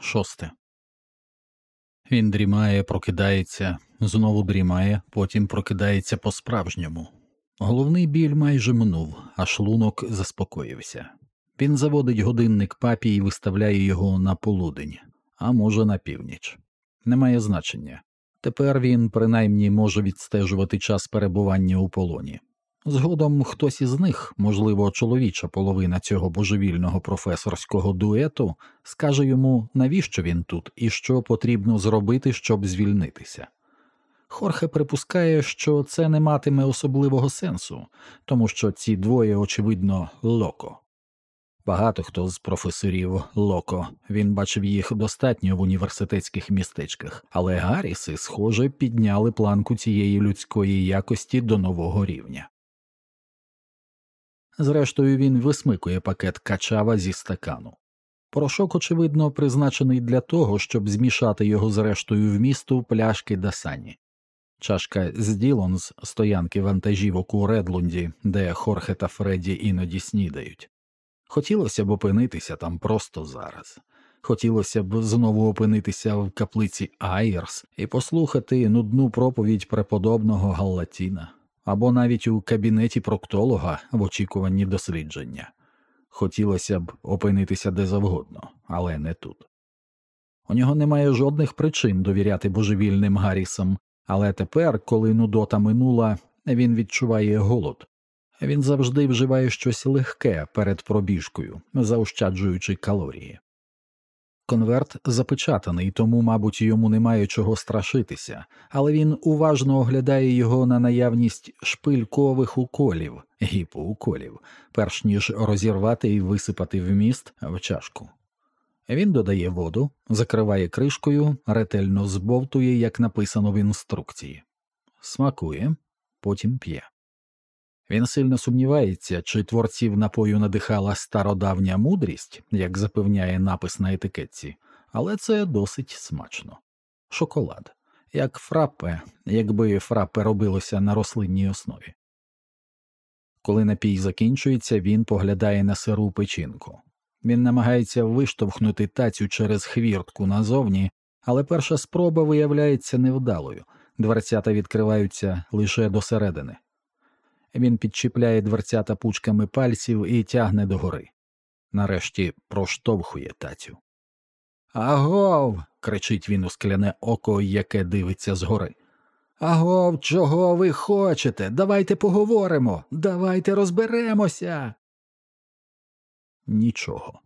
Шосте. Він дрімає, прокидається, знову дрімає, потім прокидається по-справжньому. Головний біль майже минув, а шлунок заспокоївся. Він заводить годинник папі і виставляє його на полудень, а може на північ. Немає значення. Тепер він принаймні може відстежувати час перебування у полоні. Згодом хтось із них, можливо, чоловіча половина цього божевільного професорського дуету, скаже йому, навіщо він тут і що потрібно зробити, щоб звільнитися. Хорхе припускає, що це не матиме особливого сенсу, тому що ці двоє, очевидно, локо. Багато хто з професорів локо, він бачив їх достатньо в університетських містечках, але Гарріси, схоже, підняли планку цієї людської якості до нового рівня. Зрештою, він висмикує пакет качава зі стакану. Порошок, очевидно, призначений для того, щоб змішати його з рештою вмісту пляшки Дасані. Чашка з Ділон з стоянки вантажівок у Редлунді, де Хорхе та Фредді іноді снідають. Хотілося б опинитися там просто зараз. Хотілося б знову опинитися в каплиці Айрс і послухати нудну проповідь преподобного Галлатіна або навіть у кабінеті проктолога в очікуванні дослідження. Хотілося б опинитися де завгодно, але не тут. У нього немає жодних причин довіряти божевільним Гаррісам, але тепер, коли нудота минула, він відчуває голод. Він завжди вживає щось легке перед пробіжкою, заощаджуючи калорії. Конверт запечатаний, тому, мабуть, йому немає чого страшитися, але він уважно оглядає його на наявність шпилькових уколів, гіпоуколів, перш ніж розірвати і висипати вміст в чашку. Він додає воду, закриває кришкою, ретельно збовтує, як написано в інструкції, смакує, потім п'є. Він сильно сумнівається, чи творців напою надихала стародавня мудрість, як запевняє напис на етикетці, але це досить смачно. Шоколад, як фраппе, якби фраппе робилося на рослинній основі. Коли напій закінчується, він поглядає на сиру печінку. Він намагається виштовхнути тацю через хвіртку назовні, але перша спроба виявляється невдалою, дверцята відкриваються лише досередини. Він підчіпляє дверцята пучками пальців і тягне догори. Нарешті проштовхує тацю. Агов. кричить він у скляне око, яке дивиться згори. Агов, чого ви хочете? Давайте поговоримо, давайте розберемося. Нічого.